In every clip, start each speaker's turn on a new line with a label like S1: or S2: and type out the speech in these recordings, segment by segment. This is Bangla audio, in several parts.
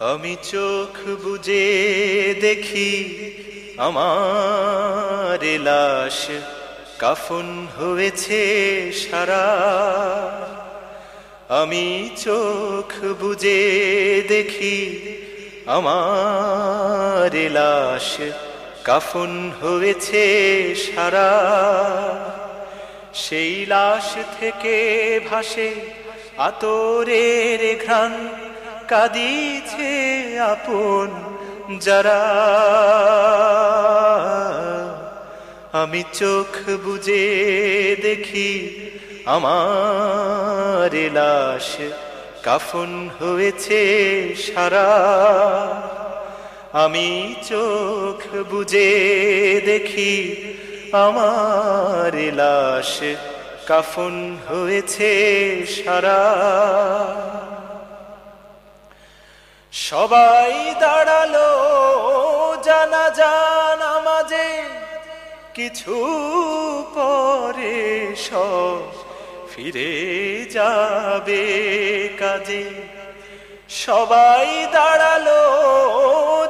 S1: আমি চোখ বুঝে দেখি আমার লাশ। কাফন হয়েছে সারা। আমি চোখ বুঝে দেখি আমার লাশ। কাফন হয়েছে সারা। সেই লাশ থেকে ভাসে আতরের ঘ্রাণ। কাঁদিছে আপন যারা। আমি চোখ বুঝে দেখি আমার লাশ কাফন হয়েছে সারা। আমি চোখ বুঝে দেখি আমার লাশ কাফন হয়েছে সারা। সবাই দাঁড়াল জানা জান আমাজে কিছু পরে সব ফিরে যাবে কাজে। সবাই দাঁড়াল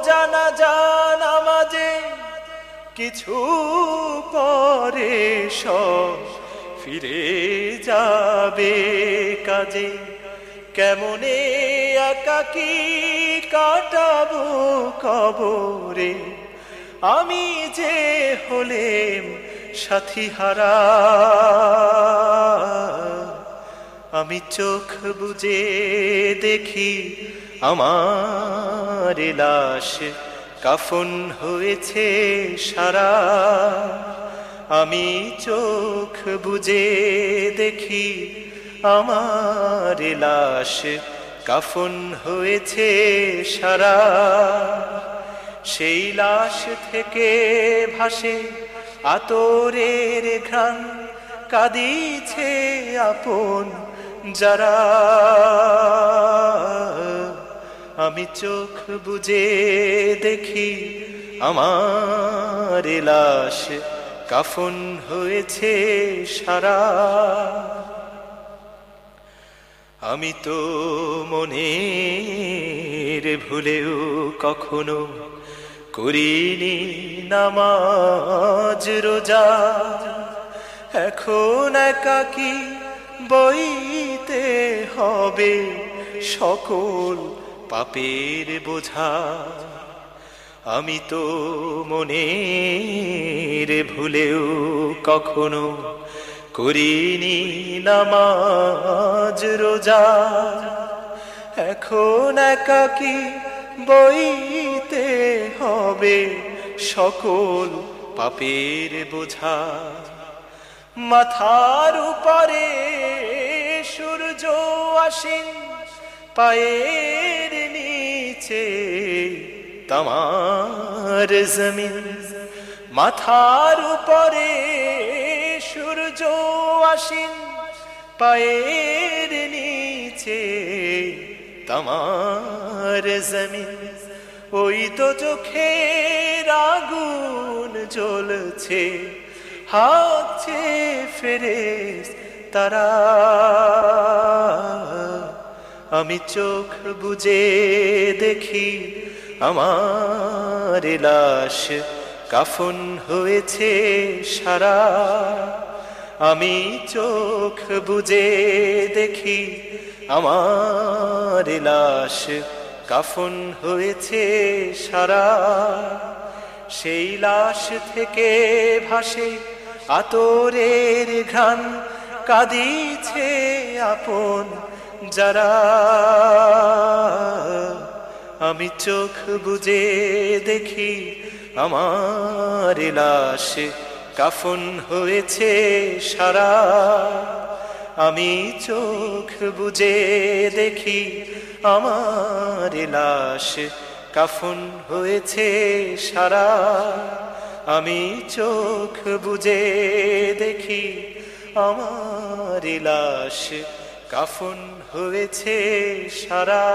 S1: জানা জান আমাজে কিছু পরে সব ফিরে যাবে কাজে। কেমনে একাকি কাটাবো কবরে? আমি যে হলেম সাথী হারা আমি চোখ বুঝে দেখি আমার লাশ কাফন হয়েছে সারা। আমি চোখ বুঝে দেখি আমার লাশ কাফন হয়েছে সারা। সেই লাশ থেকে ভাসে আতরের ঘ্রাণ, কাঁদিছে আপন যারা। আমি চোখ বুঝে দেখি আমার লাশ কাফন হয়েছে সারা। আমি তো মনের ভুলেও কখনো করিনি নামাজ, রোজা। এখন একাকি বইতে হবে সকল পাপের বোঝা। আমি তো মনের ভুলেও কখনো করিনি নামাজ রোজা। এখন একাকি বইতে হবে সকল পাপের বোঝা। মাথার উপরে সূর্য আসেন পায়ের নিচে তামার জমিন। মাথার উপরে আসেন পায়ের নিচে, তামার জমিন। ওই তো চোখে আগুন জ্বলছে হাতছে ফেরেস তারা। আমি চোখ বুঝে দেখি আমার লাশ কাফন হয়েছে সারা। আমি চোখ বুঝে দেখি, আমার লাশ কাফন হয়েছে সারা। সেই লাশ থেকে ভাসে আতরের ঘ্রাণ, কাঁদিছে আপন যারা। আমি চোখ বুঝে দেখি, আমার লাশ কাফন হয়েছে সারা। আমি চোখ বুঝে দেখি আমার লাশ। কাফন হয়েছে সারা। আমি চোখ বুঝে দেখি আমার লাশ। কাফন হয়েছে সারা।